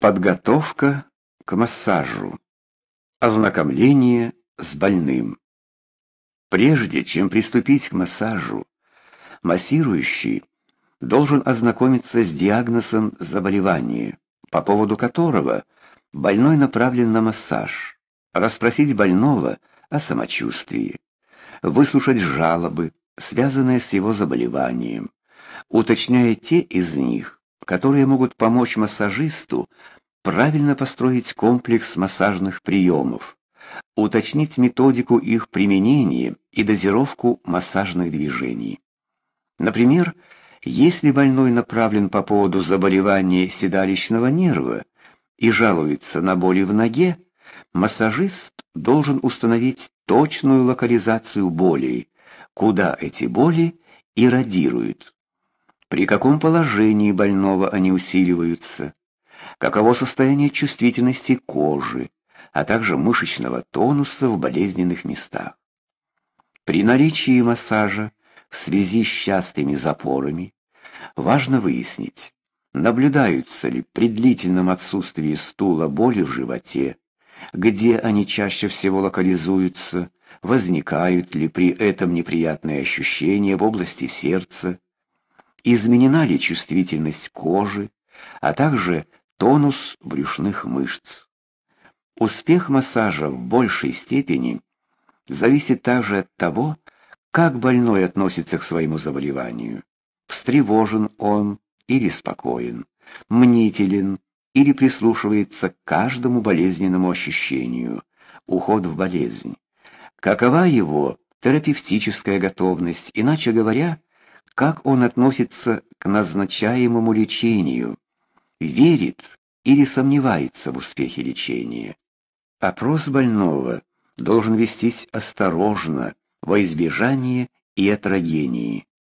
Подготовка к массажу. Ознакомление с больным. Прежде чем приступить к массажу, массирующий должен ознакомиться с диагнозом заболевания, по поводу которого больной направлен на массаж, расспросить больного о самочувствии, выслушать жалобы, связанные с его заболеванием, уточняя те из них, которые могут помочь массажисту правильно построить комплекс массажных приемов, уточнить методику их применения и дозировку массажных движений. Например, если больной направлен по поводу заболевания седалищного нерва и жалуется на боли в ноге, массажист должен установить точную локализацию болей, куда эти боли иррадируют при каком положении больного они усиливаются, каково состояние чувствительности кожи, а также мышечного тонуса в болезненных местах. При наличии массажа в связи с частыми запорами важно выяснить, наблюдаются ли при длительном отсутствии стула боли в животе, где они чаще всего локализуются, возникают ли при этом неприятные ощущения в области сердца, изменена ли чувствительность кожи, а также тонус брюшных мышц. Успех массажа в большей степени зависит также от того, как больной относится к своему заболеванию. Встревожен он или спокоен, мнителен или прислушивается к каждому болезненному ощущению, уход в болезнь. Какова его терапевтическая готовность, иначе говоря, как он относится к назначаемому лечению, верит или сомневается в успехе лечения. Опрос больного должен вестись осторожно, во избежание и ятрогении.